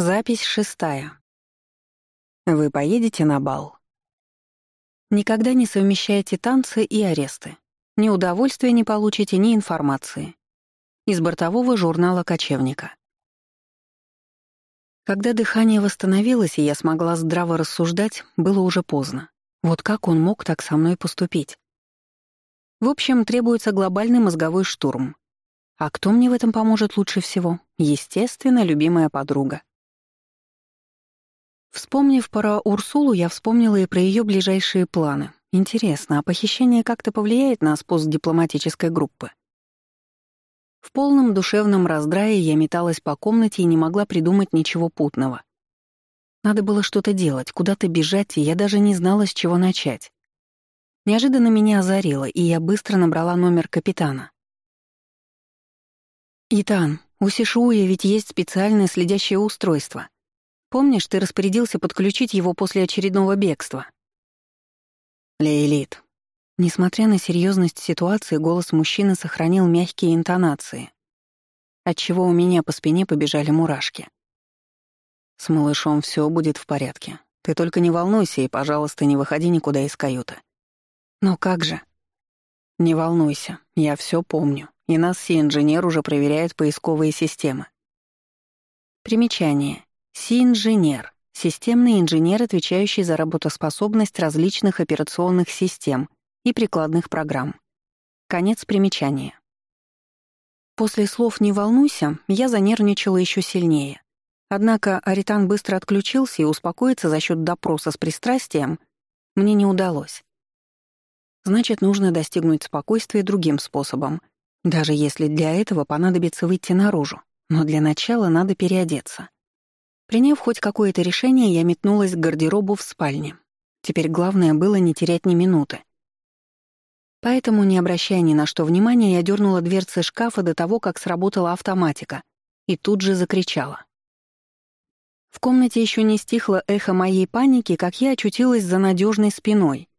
Запись шестая. Вы поедете на бал? Никогда не совмещайте танцы и аресты. Ни удовольствия не получите, ни информации. Из бортового журнала «Кочевника». Когда дыхание восстановилось, и я смогла здраво рассуждать, было уже поздно. Вот как он мог так со мной поступить? В общем, требуется глобальный мозговой штурм. А кто мне в этом поможет лучше всего? Естественно, любимая подруга. Вспомнив про Урсулу, я вспомнила и про ее ближайшие планы. Интересно, а похищение как-то повлияет на спуск дипломатической группы? В полном душевном раздрае я металась по комнате и не могла придумать ничего путного. Надо было что-то делать, куда-то бежать, и я даже не знала, с чего начать. Неожиданно меня озарило, и я быстро набрала номер капитана. «Итан, у Сишуя ведь есть специальное следящее устройство. Помнишь, ты распорядился подключить его после очередного бегства?» «Лейлит». Несмотря на серьезность ситуации, голос мужчины сохранил мягкие интонации, отчего у меня по спине побежали мурашки. «С малышом все будет в порядке. Ты только не волнуйся и, пожалуйста, не выходи никуда из каюты». «Но как же?» «Не волнуйся, я все помню, и нас все инженер уже проверяют поисковые системы». Примечание. Си-инженер — системный инженер, отвечающий за работоспособность различных операционных систем и прикладных программ. Конец примечания. После слов «не волнуйся» я занервничала еще сильнее. Однако Аритан быстро отключился и успокоиться за счет допроса с пристрастием мне не удалось. Значит, нужно достигнуть спокойствия другим способом, даже если для этого понадобится выйти наружу. Но для начала надо переодеться. Приняв хоть какое-то решение, я метнулась к гардеробу в спальне. Теперь главное было не терять ни минуты. Поэтому, не обращая ни на что внимания, я дернула дверцы шкафа до того, как сработала автоматика, и тут же закричала. В комнате еще не стихло эхо моей паники, как я очутилась за надежной спиной.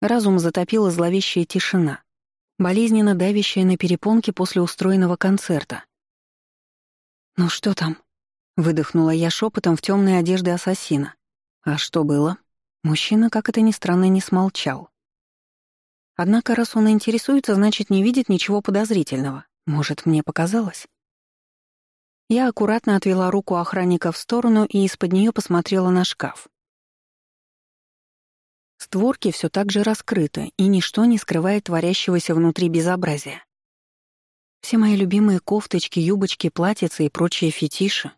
Разум затопила зловещая тишина, болезненно давящая на перепонки после устроенного концерта. «Ну что там?» Выдохнула я шепотом в темной одежде ассасина. А что было? Мужчина, как это ни странно, не смолчал. Однако, раз он интересуется, значит, не видит ничего подозрительного. Может, мне показалось? Я аккуратно отвела руку охранника в сторону и из-под нее посмотрела на шкаф. Створки все так же раскрыты, и ничто не скрывает творящегося внутри безобразия. Все мои любимые кофточки, юбочки, платьицы и прочие фетиши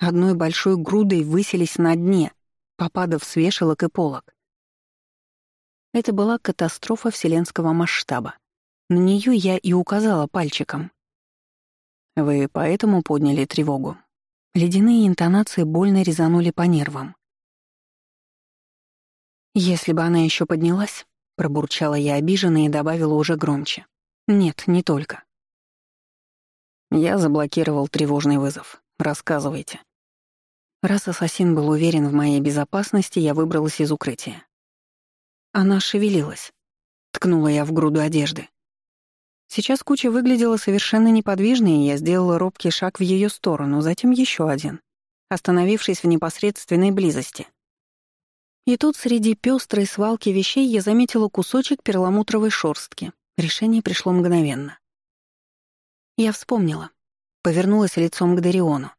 одной большой грудой высились на дне, попадав с вешалок и полок. Это была катастрофа вселенского масштаба. На нее я и указала пальчиком. «Вы поэтому подняли тревогу?» Ледяные интонации больно резанули по нервам. «Если бы она еще поднялась», — пробурчала я обиженно и добавила уже громче. «Нет, не только». Я заблокировал тревожный вызов. Рассказывайте. Раз ассасин был уверен в моей безопасности, я выбралась из укрытия. Она шевелилась. Ткнула я в груду одежды. Сейчас куча выглядела совершенно неподвижной, и я сделала робкий шаг в ее сторону, затем еще один, остановившись в непосредственной близости. И тут среди пестрой свалки вещей я заметила кусочек перламутровой шорстки. Решение пришло мгновенно. Я вспомнила. Повернулась лицом к Дариону.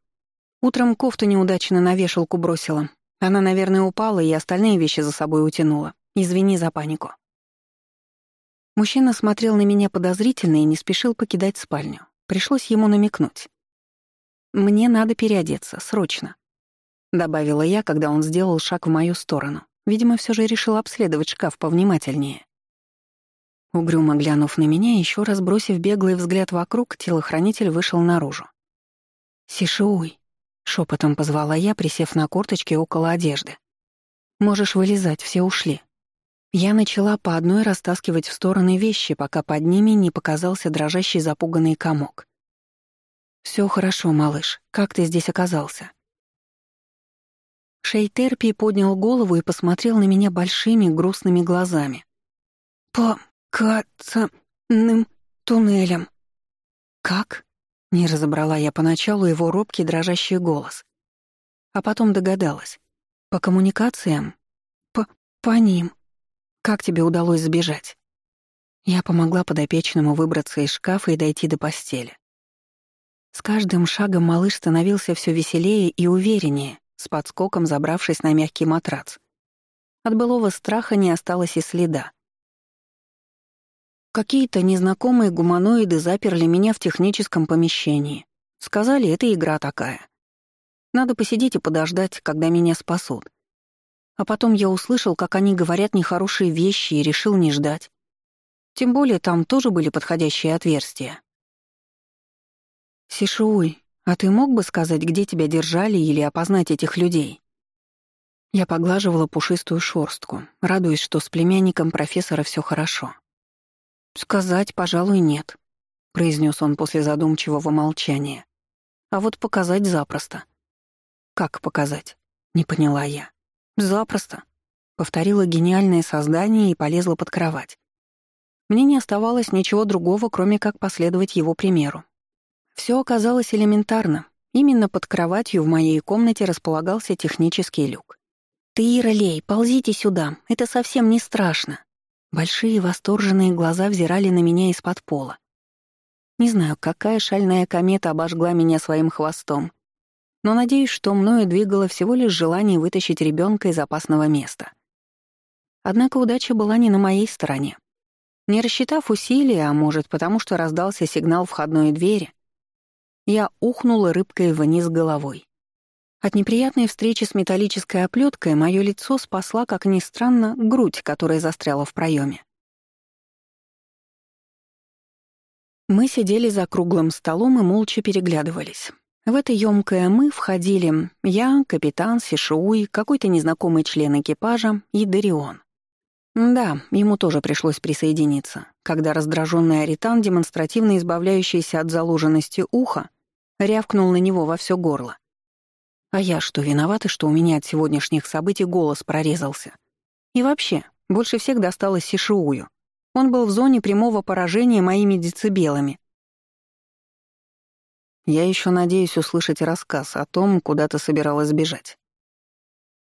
Утром кофту неудачно на вешалку бросила. Она, наверное, упала и остальные вещи за собой утянула. Извини за панику. Мужчина смотрел на меня подозрительно и не спешил покидать спальню. Пришлось ему намекнуть. «Мне надо переодеться, срочно», — добавила я, когда он сделал шаг в мою сторону. Видимо, все же решил обследовать шкаф повнимательнее. Угрюмо глянув на меня, еще раз бросив беглый взгляд вокруг, телохранитель вышел наружу. «Сишиуй», Шепотом позвала я, присев на корточки около одежды. «Можешь вылезать, все ушли». Я начала по одной растаскивать в стороны вещи, пока под ними не показался дрожащий запуганный комок. Все хорошо, малыш. Как ты здесь оказался?» Шейтерпи поднял голову и посмотрел на меня большими грустными глазами. «По кацаным туннелям». «Как?» Не разобрала я поначалу его робкий дрожащий голос. А потом догадалась. По коммуникациям? По... по ним. Как тебе удалось сбежать? Я помогла подопечному выбраться из шкафа и дойти до постели. С каждым шагом малыш становился все веселее и увереннее, с подскоком забравшись на мягкий матрац. От былого страха не осталось и следа. Какие-то незнакомые гуманоиды заперли меня в техническом помещении. Сказали, это игра такая. Надо посидеть и подождать, когда меня спасут. А потом я услышал, как они говорят нехорошие вещи и решил не ждать. Тем более там тоже были подходящие отверстия. «Сишуй, а ты мог бы сказать, где тебя держали или опознать этих людей?» Я поглаживала пушистую шорстку, радуясь, что с племянником профессора все хорошо. «Сказать, пожалуй, нет», — произнес он после задумчивого молчания. «А вот показать запросто». «Как показать?» — не поняла я. «Запросто», — повторила гениальное создание и полезла под кровать. Мне не оставалось ничего другого, кроме как последовать его примеру. Все оказалось элементарно. Именно под кроватью в моей комнате располагался технический люк. «Ты, Ира Лей, ползите сюда, это совсем не страшно». Большие восторженные глаза взирали на меня из-под пола. Не знаю, какая шальная комета обожгла меня своим хвостом, но надеюсь, что мною двигало всего лишь желание вытащить ребенка из опасного места. Однако удача была не на моей стороне. Не рассчитав усилия, а может, потому что раздался сигнал входной двери, я ухнула рыбкой вниз головой. От неприятной встречи с металлической оплеткой мое лицо спасла, как ни странно, грудь, которая застряла в проеме. Мы сидели за круглым столом и молча переглядывались. В это ёмкое «мы» входили я, капитан, Сишуи, какой-то незнакомый член экипажа и Дарион. Да, ему тоже пришлось присоединиться, когда раздраженный Аритан, демонстративно избавляющийся от заложенности уха, рявкнул на него во все горло. А я что, виновата, что у меня от сегодняшних событий голос прорезался? И вообще, больше всех досталось Сишиую. Он был в зоне прямого поражения моими децибелами. Я еще надеюсь услышать рассказ о том, куда ты собиралась бежать.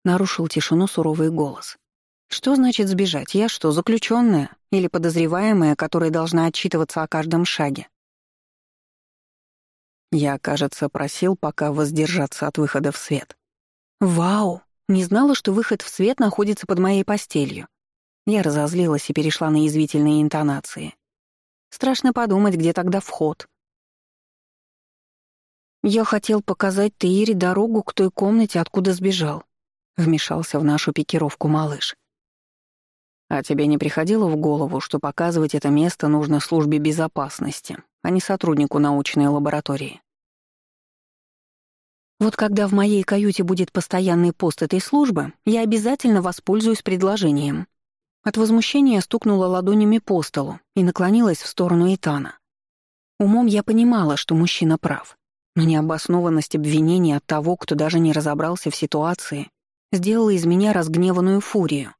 Нарушил тишину суровый голос. Что значит сбежать? Я что, заключенная или подозреваемая, которая должна отчитываться о каждом шаге? Я, кажется, просил пока воздержаться от выхода в свет. Вау! Не знала, что выход в свет находится под моей постелью. Я разозлилась и перешла на язвительные интонации. Страшно подумать, где тогда вход. «Я хотел показать Таире дорогу к той комнате, откуда сбежал», — вмешался в нашу пикировку малыш. А тебе не приходило в голову, что показывать это место нужно службе безопасности, а не сотруднику научной лаборатории? Вот когда в моей каюте будет постоянный пост этой службы, я обязательно воспользуюсь предложением. От возмущения стукнула ладонями по столу и наклонилась в сторону Итана. Умом я понимала, что мужчина прав, но необоснованность обвинений от того, кто даже не разобрался в ситуации, сделала из меня разгневанную фурию.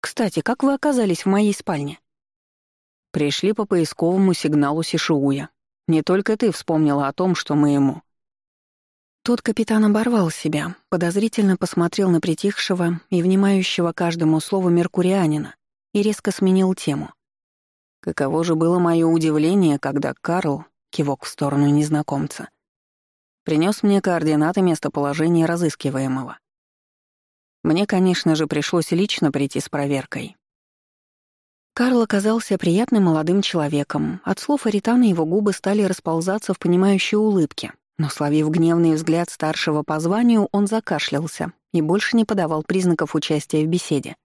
Кстати, как вы оказались в моей спальне?» Пришли по поисковому сигналу Сишиуя. Не только ты вспомнила о том, что мы ему. Тот капитан оборвал себя, подозрительно посмотрел на притихшего и внимающего каждому слову меркурианина и резко сменил тему. Каково же было мое удивление, когда Карл, кивок в сторону незнакомца, принес мне координаты местоположения разыскиваемого. Мне, конечно же, пришлось лично прийти с проверкой. Карл оказался приятным молодым человеком. От слов Аритана его губы стали расползаться в понимающей улыбке, но, словив гневный взгляд старшего по званию, он закашлялся и больше не подавал признаков участия в беседе.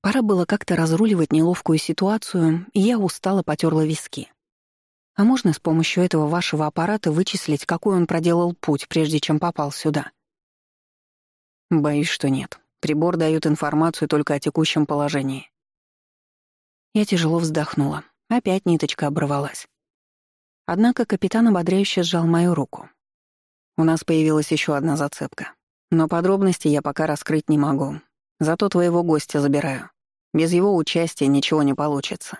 Пора было как-то разруливать неловкую ситуацию, и я устало потерла виски. А можно с помощью этого вашего аппарата вычислить, какой он проделал путь, прежде чем попал сюда? Боюсь, что нет. Прибор дает информацию только о текущем положении. Я тяжело вздохнула. Опять ниточка оборвалась. Однако капитан ободряюще сжал мою руку. У нас появилась еще одна зацепка. Но подробности я пока раскрыть не могу. Зато твоего гостя забираю. Без его участия ничего не получится.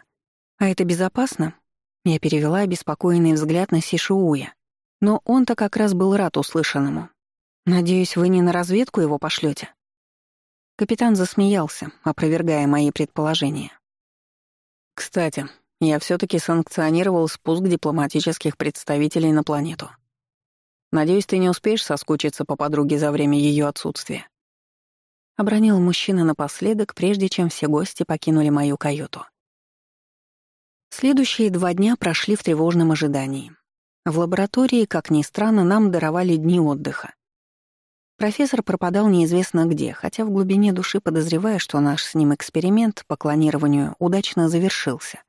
А это безопасно? Я перевела обеспокоенный взгляд на Сишиуя. Но он-то как раз был рад услышанному. Надеюсь, вы не на разведку его пошлете. Капитан засмеялся, опровергая мои предположения. Кстати, я все таки санкционировал спуск дипломатических представителей на планету. Надеюсь, ты не успеешь соскучиться по подруге за время ее отсутствия. Обронил мужчина напоследок, прежде чем все гости покинули мою каюту. Следующие два дня прошли в тревожном ожидании. В лаборатории, как ни странно, нам даровали дни отдыха. Профессор пропадал неизвестно где, хотя в глубине души подозревая, что наш с ним эксперимент по клонированию удачно завершился.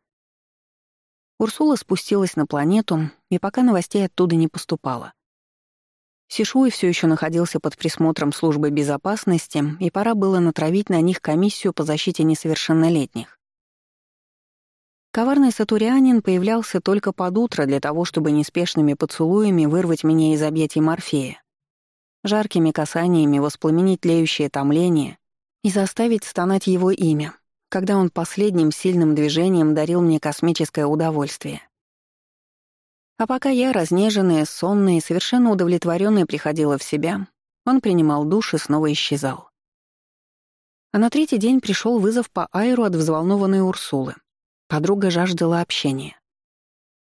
Урсула спустилась на планету, и пока новостей оттуда не поступало. Сишуй все еще находился под присмотром службы безопасности, и пора было натравить на них комиссию по защите несовершеннолетних. Коварный сатурианин появлялся только под утро для того, чтобы неспешными поцелуями вырвать меня из объятий Морфея жаркими касаниями воспламенить тлеющее томление и заставить стонать его имя, когда он последним сильным движением дарил мне космическое удовольствие. А пока я, разнеженная, сонная и совершенно удовлетворенная, приходила в себя, он принимал душ и снова исчезал. А на третий день пришел вызов по аэру от взволнованной Урсулы. Подруга жаждала общения.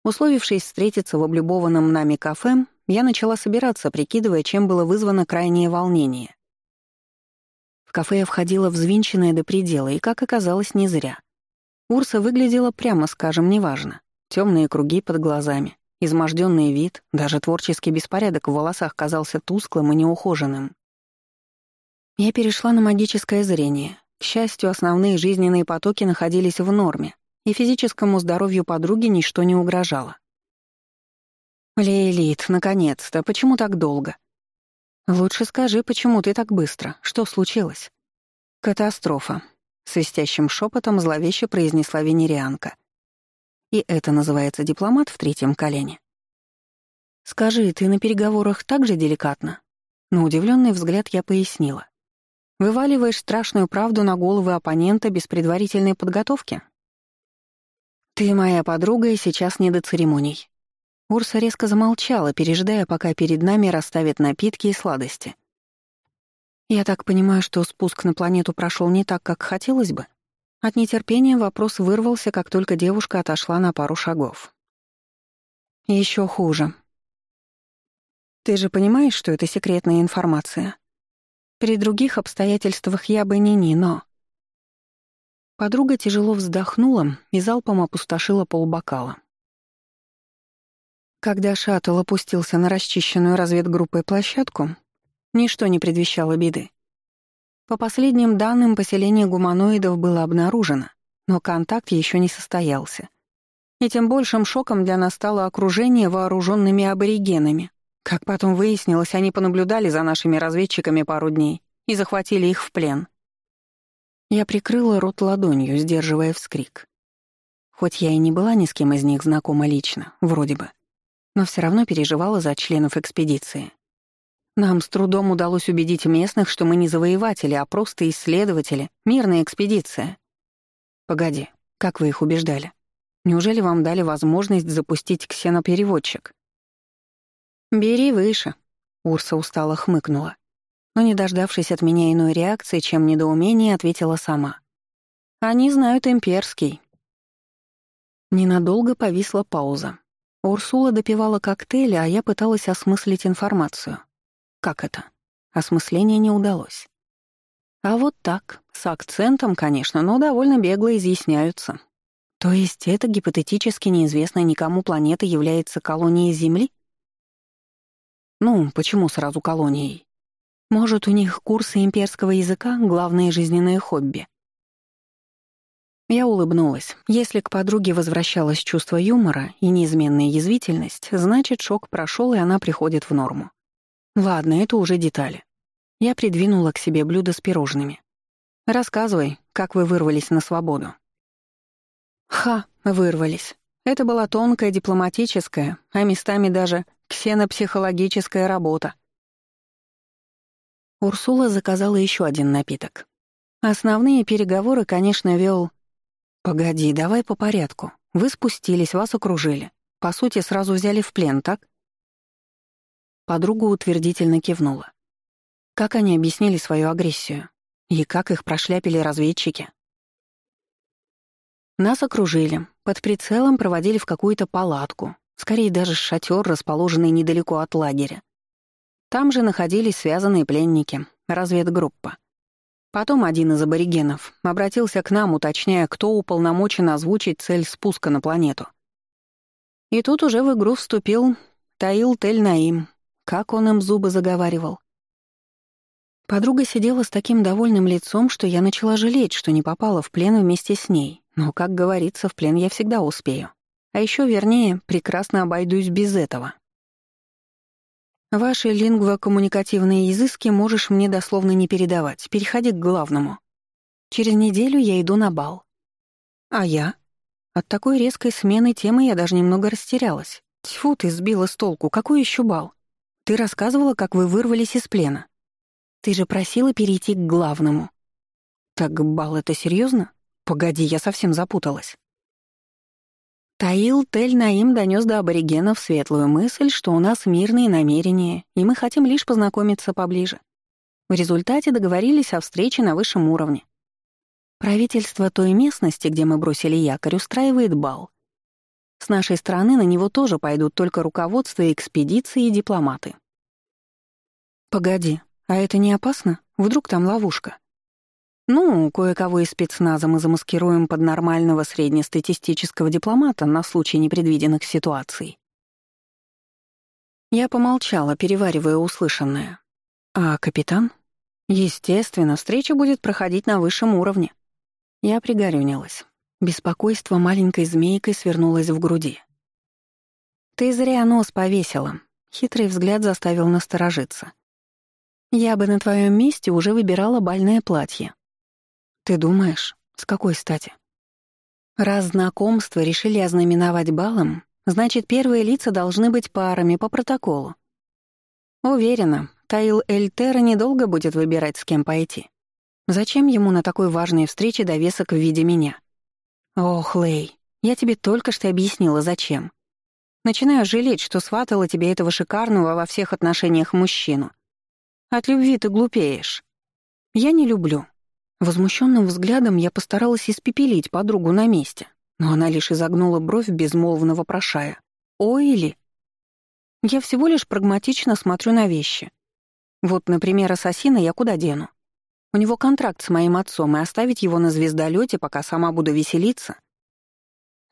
Условившись встретиться в облюбованном нами кафе, я начала собираться, прикидывая, чем было вызвано крайнее волнение. В кафе я входила взвинченная до предела, и, как оказалось, не зря. Урса выглядела, прямо скажем, неважно. Темные круги под глазами, изможденный вид, даже творческий беспорядок в волосах казался тусклым и неухоженным. Я перешла на магическое зрение. К счастью, основные жизненные потоки находились в норме, и физическому здоровью подруги ничто не угрожало. «Лейлит, наконец-то, почему так долго?» «Лучше скажи, почему ты так быстро? Что случилось?» «Катастрофа», — свистящим шепотом зловеще произнесла венерианка. «И это называется дипломат в третьем колене?» «Скажи, ты на переговорах так же деликатно?» На удивленный взгляд я пояснила. «Вываливаешь страшную правду на головы оппонента без предварительной подготовки?» «Ты моя подруга, и сейчас не до церемоний», Урса резко замолчала, пережидая, пока перед нами расставят напитки и сладости. «Я так понимаю, что спуск на планету прошел не так, как хотелось бы?» От нетерпения вопрос вырвался, как только девушка отошла на пару шагов. Еще хуже. Ты же понимаешь, что это секретная информация? При других обстоятельствах я бы не-не, но... Подруга тяжело вздохнула и залпом опустошила полбокала. Когда шаттл опустился на расчищенную разведгруппой площадку, ничто не предвещало беды. По последним данным, поселение гуманоидов было обнаружено, но контакт еще не состоялся. И тем большим шоком для нас стало окружение вооруженными аборигенами. Как потом выяснилось, они понаблюдали за нашими разведчиками пару дней и захватили их в плен. Я прикрыла рот ладонью, сдерживая вскрик. Хоть я и не была ни с кем из них знакома лично, вроде бы но все равно переживала за членов экспедиции. Нам с трудом удалось убедить местных, что мы не завоеватели, а просто исследователи, мирная экспедиция. Погоди, как вы их убеждали? Неужели вам дали возможность запустить ксенопереводчик? «Бери выше», — Урса устало хмыкнула. Но, не дождавшись от меня иной реакции, чем недоумение, ответила сама. «Они знают имперский». Ненадолго повисла пауза. Урсула допивала коктейли, а я пыталась осмыслить информацию. Как это? Осмысление не удалось. А вот так, с акцентом, конечно, но довольно бегло изъясняются. То есть эта гипотетически неизвестная никому планета является колонией Земли? Ну, почему сразу колонией? Может, у них курсы имперского языка — главное жизненное хобби? Я улыбнулась. Если к подруге возвращалось чувство юмора и неизменная язвительность, значит, шок прошел, и она приходит в норму. Ладно, это уже детали. Я придвинула к себе блюдо с пирожными. «Рассказывай, как вы вырвались на свободу». Ха, вырвались. Это была тонкая дипломатическая, а местами даже ксенопсихологическая работа. Урсула заказала еще один напиток. Основные переговоры, конечно, вел «Погоди, давай по порядку. Вы спустились, вас окружили. По сути, сразу взяли в плен, так?» Подруга утвердительно кивнула. Как они объяснили свою агрессию? И как их прошляпили разведчики? Нас окружили, под прицелом проводили в какую-то палатку, скорее даже шатер, расположенный недалеко от лагеря. Там же находились связанные пленники, разведгруппа. Потом один из аборигенов обратился к нам, уточняя, кто уполномочен озвучить цель спуска на планету. И тут уже в игру вступил Таил Тель-Наим. Как он им зубы заговаривал. Подруга сидела с таким довольным лицом, что я начала жалеть, что не попала в плен вместе с ней. Но, как говорится, в плен я всегда успею. А еще, вернее, прекрасно обойдусь без этого. Ваши лингвокоммуникативные изыски можешь мне дословно не передавать. Переходи к главному. Через неделю я иду на бал. А я? От такой резкой смены темы я даже немного растерялась. Тьфу, ты сбила с толку. Какой еще бал? Ты рассказывала, как вы вырвались из плена. Ты же просила перейти к главному. Так бал — это серьезно? Погоди, я совсем запуталась. Таил Тель-Наим донес до аборигенов светлую мысль, что у нас мирные намерения, и мы хотим лишь познакомиться поближе. В результате договорились о встрече на высшем уровне. Правительство той местности, где мы бросили якорь, устраивает бал. С нашей стороны на него тоже пойдут только руководство экспедиции и дипломаты. Погоди, а это не опасно? Вдруг там ловушка? Ну, кое-кого из спецназа мы замаскируем под нормального среднестатистического дипломата на случай непредвиденных ситуаций. Я помолчала, переваривая услышанное. А капитан? Естественно, встреча будет проходить на высшем уровне. Я пригорюнилась. Беспокойство маленькой змейкой свернулось в груди. «Ты зря нос повесила», — хитрый взгляд заставил насторожиться. «Я бы на твоем месте уже выбирала бальное платье. «Ты думаешь, с какой стати?» «Раз знакомство решили ознаменовать балом, значит, первые лица должны быть парами по протоколу. Уверена, Таил Эльтера недолго будет выбирать, с кем пойти. Зачем ему на такой важной встрече довесок в виде меня? Ох, Лей, я тебе только что объяснила, зачем. Начинаю жалеть, что сватала тебе этого шикарного во всех отношениях мужчину. От любви ты глупеешь. Я не люблю, Возмущенным взглядом я постаралась испепелить подругу на месте, но она лишь изогнула бровь, безмолвно вопрошая. «Ой или?» Я всего лишь прагматично смотрю на вещи. Вот, например, ассасина я куда дену? У него контракт с моим отцом, и оставить его на звездолете, пока сама буду веселиться?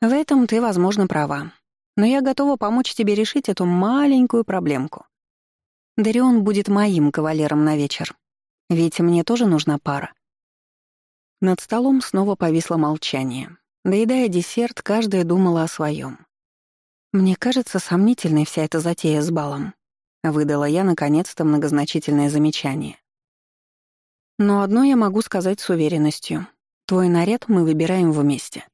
В этом ты, возможно, права. Но я готова помочь тебе решить эту маленькую проблемку. Дарион будет моим кавалером на вечер. Ведь мне тоже нужна пара. Над столом снова повисло молчание. Доедая десерт, каждая думала о своем. «Мне кажется сомнительной вся эта затея с балом», — выдала я, наконец-то, многозначительное замечание. «Но одно я могу сказать с уверенностью. Твой наряд мы выбираем вместе».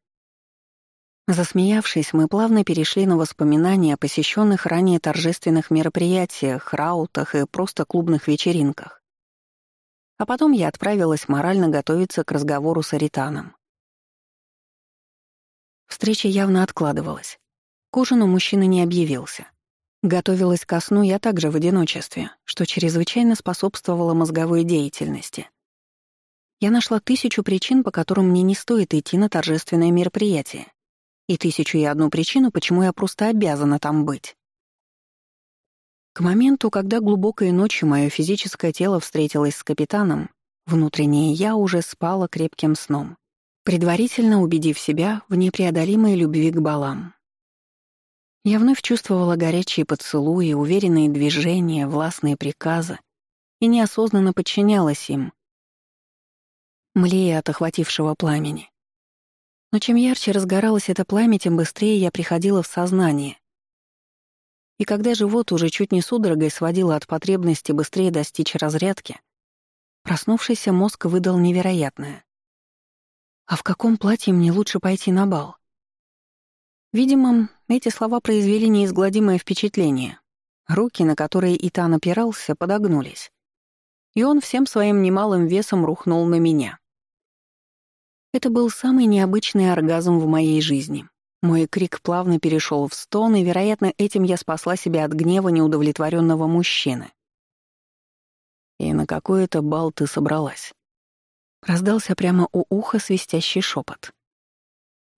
Засмеявшись, мы плавно перешли на воспоминания о посещенных ранее торжественных мероприятиях, раутах и просто клубных вечеринках. А потом я отправилась морально готовиться к разговору с Аританом. Встреча явно откладывалась. К ужину мужчина не объявился. Готовилась ко сну я также в одиночестве, что чрезвычайно способствовало мозговой деятельности. Я нашла тысячу причин, по которым мне не стоит идти на торжественное мероприятие, и тысячу и одну причину, почему я просто обязана там быть. К моменту, когда глубокой ночью мое физическое тело встретилось с капитаном, внутреннее я уже спала крепким сном, предварительно убедив себя в непреодолимой любви к балам. Я вновь чувствовала горячие поцелуи, уверенные движения, властные приказы и неосознанно подчинялась им, млея от охватившего пламени. Но чем ярче разгоралось это пламя, тем быстрее я приходила в сознание, и когда живот уже чуть не судорогой сводило от потребности быстрее достичь разрядки, проснувшийся мозг выдал невероятное. А в каком платье мне лучше пойти на бал? Видимо, эти слова произвели неизгладимое впечатление. Руки, на которые Итан опирался, подогнулись. И он всем своим немалым весом рухнул на меня. Это был самый необычный оргазм в моей жизни. Мой крик плавно перешел в стон, и, вероятно, этим я спасла себя от гнева неудовлетворенного мужчины. «И на какой это бал ты собралась?» Раздался прямо у уха свистящий шепот.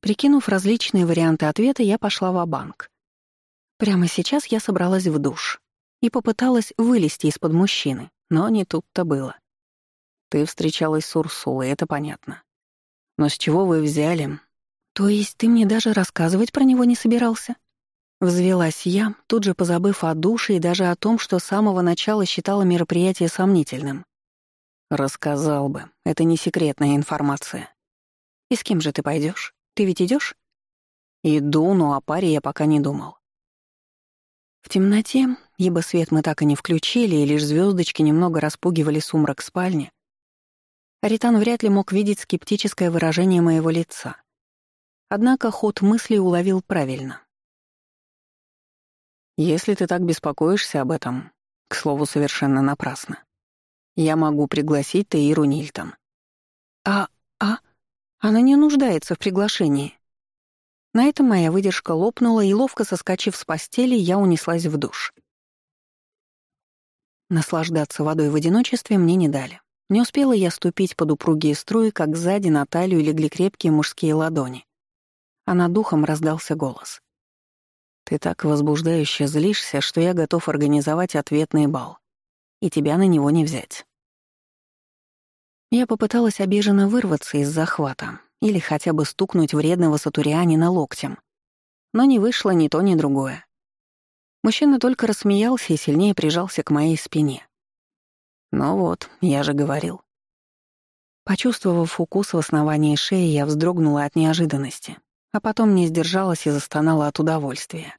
Прикинув различные варианты ответа, я пошла в банк Прямо сейчас я собралась в душ и попыталась вылезти из-под мужчины, но не тут-то было. Ты встречалась с Урсулой, это понятно. Но с чего вы взяли? То есть ты мне даже рассказывать про него не собирался? Взвелась я, тут же позабыв о душе и даже о том, что с самого начала считала мероприятие сомнительным. Рассказал бы, это не секретная информация. И с кем же ты пойдешь? Ты ведь идешь? Иду, но о паре я пока не думал. В темноте, ибо свет мы так и не включили, и лишь звездочки немного распугивали сумрак спальни, Аритан вряд ли мог видеть скептическое выражение моего лица. Однако ход мысли уловил правильно. «Если ты так беспокоишься об этом, к слову, совершенно напрасно, я могу пригласить Таиру Нильтон». «А... а...» Она не нуждается в приглашении. На этом моя выдержка лопнула, и, ловко соскочив с постели, я унеслась в душ. Наслаждаться водой в одиночестве мне не дали. Не успела я ступить под упругие струи, как сзади на талию легли крепкие мужские ладони. А над духом раздался голос. «Ты так возбуждающе злишься, что я готов организовать ответный бал. И тебя на него не взять». Я попыталась обиженно вырваться из захвата или хотя бы стукнуть вредного сатурианина локтем. Но не вышло ни то, ни другое. Мужчина только рассмеялся и сильнее прижался к моей спине. «Ну вот, я же говорил». Почувствовав укус в основании шеи, я вздрогнула от неожиданности, а потом не сдержалась и застонала от удовольствия.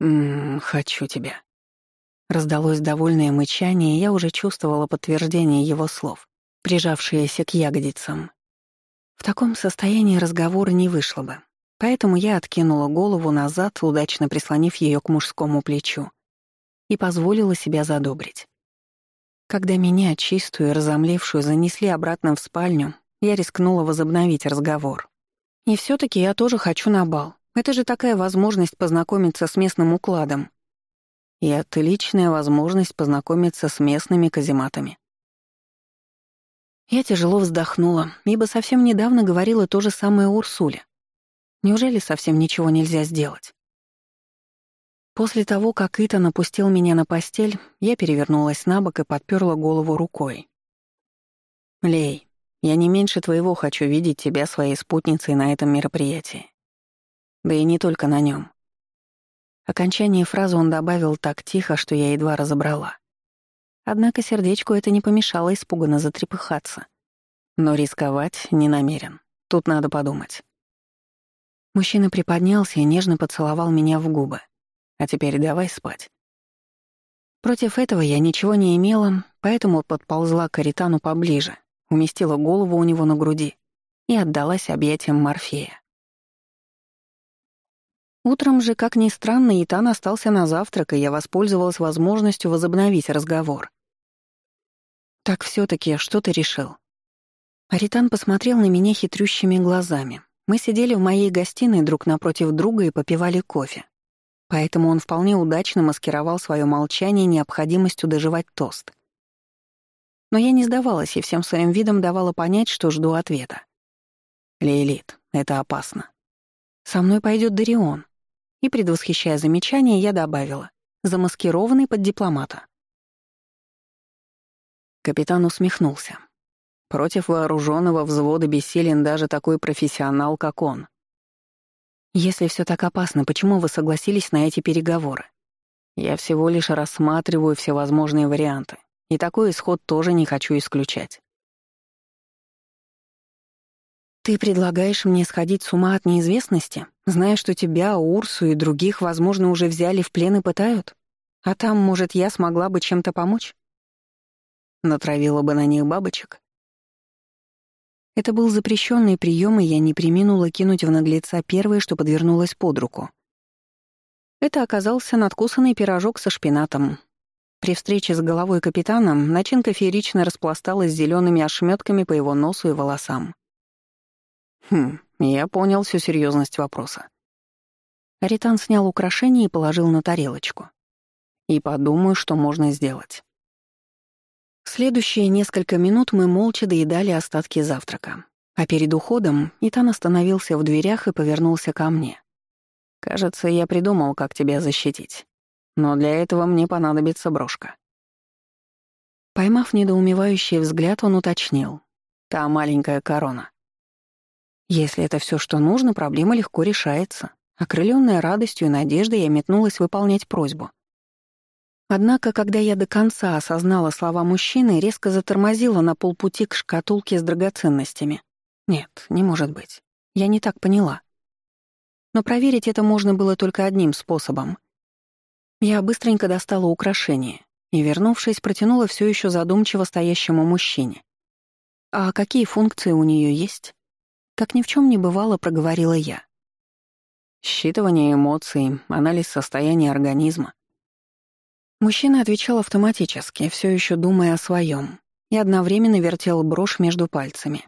«Ммм, хочу тебя». Раздалось довольное мычание, и я уже чувствовала подтверждение его слов прижавшаяся к ягодицам. В таком состоянии разговора не вышло бы, поэтому я откинула голову назад, удачно прислонив ее к мужскому плечу, и позволила себя задобрить. Когда меня, чистую и разомлевшую, занесли обратно в спальню, я рискнула возобновить разговор. И все таки я тоже хочу на бал. Это же такая возможность познакомиться с местным укладом. И отличная возможность познакомиться с местными казематами. Я тяжело вздохнула, ибо совсем недавно говорила то же самое Урсуле. Неужели совсем ничего нельзя сделать? После того, как Итан опустил меня на постель, я перевернулась на бок и подперла голову рукой. «Лей, я не меньше твоего хочу видеть тебя своей спутницей на этом мероприятии. Да и не только на нем. Окончание фразы он добавил так тихо, что я едва разобрала. Однако сердечку это не помешало испуганно затрепыхаться. Но рисковать не намерен. Тут надо подумать. Мужчина приподнялся и нежно поцеловал меня в губы. А теперь давай спать. Против этого я ничего не имела, поэтому подползла к Аритану поближе, уместила голову у него на груди и отдалась объятиям Морфея. Утром же, как ни странно, Итан остался на завтрак, и я воспользовалась возможностью возобновить разговор. «Так все таки что ты решил?» Аритан посмотрел на меня хитрющими глазами. Мы сидели в моей гостиной друг напротив друга и попивали кофе. Поэтому он вполне удачно маскировал свое молчание необходимостью доживать тост. Но я не сдавалась и всем своим видом давала понять, что жду ответа. «Лилит, это опасно. Со мной пойдет Дарион». И, предвосхищая замечание, я добавила, замаскированный под дипломата. Капитан усмехнулся. Против вооруженного взвода бессилен даже такой профессионал, как он. Если все так опасно, почему вы согласились на эти переговоры? Я всего лишь рассматриваю всевозможные варианты, и такой исход тоже не хочу исключать. Ты предлагаешь мне сходить с ума от неизвестности, зная, что тебя, Урсу и других, возможно, уже взяли в плен и пытают? А там, может, я смогла бы чем-то помочь? Натравила бы на них бабочек. Это был запрещенный прием, и я не приминула кинуть в наглеца первое, что подвернулось под руку. Это оказался надкусанный пирожок со шпинатом. При встрече с головой капитаном начинка феерично распласталась зелеными ошметками по его носу и волосам. Хм, я понял всю серьезность вопроса. Аритан снял украшение и положил на тарелочку. И подумаю, что можно сделать. Следующие несколько минут мы молча доедали остатки завтрака. А перед уходом Итан остановился в дверях и повернулся ко мне. «Кажется, я придумал, как тебя защитить. Но для этого мне понадобится брошка». Поймав недоумевающий взгляд, он уточнил. «Та маленькая корона». Если это все, что нужно, проблема легко решается. Окрыленная радостью и надеждой, я метнулась выполнять просьбу. Однако, когда я до конца осознала слова мужчины, резко затормозила на полпути к шкатулке с драгоценностями. Нет, не может быть. Я не так поняла. Но проверить это можно было только одним способом. Я быстренько достала украшение и, вернувшись, протянула все еще задумчиво стоящему мужчине. «А какие функции у нее есть?» Как ни в чем не бывало, проговорила я. Считывание эмоций, анализ состояния организма. Мужчина отвечал автоматически, все еще думая о своем, и одновременно вертел брошь между пальцами.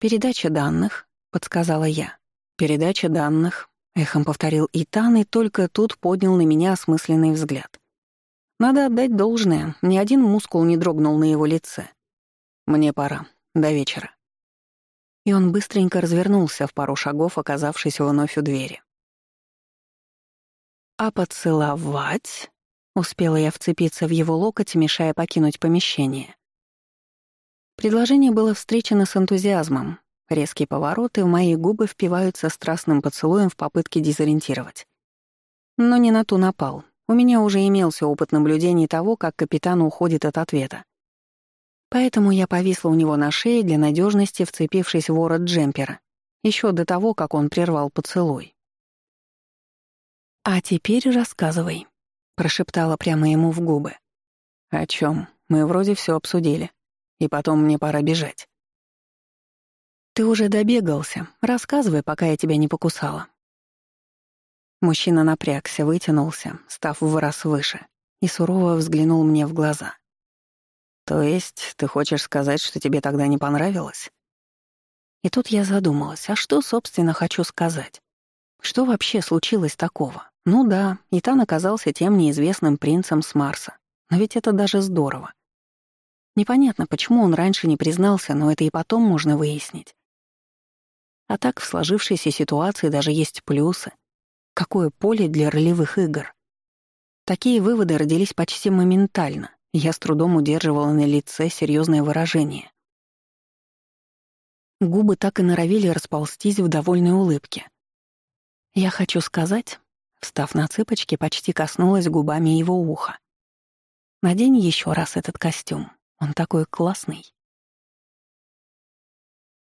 «Передача данных», — подсказала я. «Передача данных», — эхом повторил Итан, и только тут поднял на меня осмысленный взгляд. Надо отдать должное, ни один мускул не дрогнул на его лице. «Мне пора. До вечера». И он быстренько развернулся в пару шагов, оказавшись вновь у двери. «А поцеловать?» — успела я вцепиться в его локоть, мешая покинуть помещение. Предложение было встречено с энтузиазмом. Резкий поворот, и в мои губы впиваются страстным поцелуем в попытке дезориентировать. Но не на ту напал. У меня уже имелся опыт наблюдений того, как капитан уходит от ответа. Поэтому я повисла у него на шее для надежности, вцепившись в ворот джемпера, еще до того, как он прервал поцелуй. «А теперь рассказывай», — прошептала прямо ему в губы. «О чем? Мы вроде все обсудили. И потом мне пора бежать. Ты уже добегался. Рассказывай, пока я тебя не покусала. Мужчина напрягся, вытянулся, став в раз выше, и сурово взглянул мне в глаза. То есть ты хочешь сказать, что тебе тогда не понравилось? И тут я задумалась, а что, собственно, хочу сказать? Что вообще случилось такого? Ну да, Итан оказался тем неизвестным принцем с Марса. Но ведь это даже здорово. Непонятно, почему он раньше не признался, но это и потом можно выяснить. А так в сложившейся ситуации даже есть плюсы. Какое поле для ролевых игр. Такие выводы родились почти моментально, я с трудом удерживала на лице серьезное выражение. Губы так и норовили расползтись в довольной улыбке. «Я хочу сказать...» Встав на цыпочки, почти коснулась губами его уха. «Надень еще раз этот костюм. Он такой классный.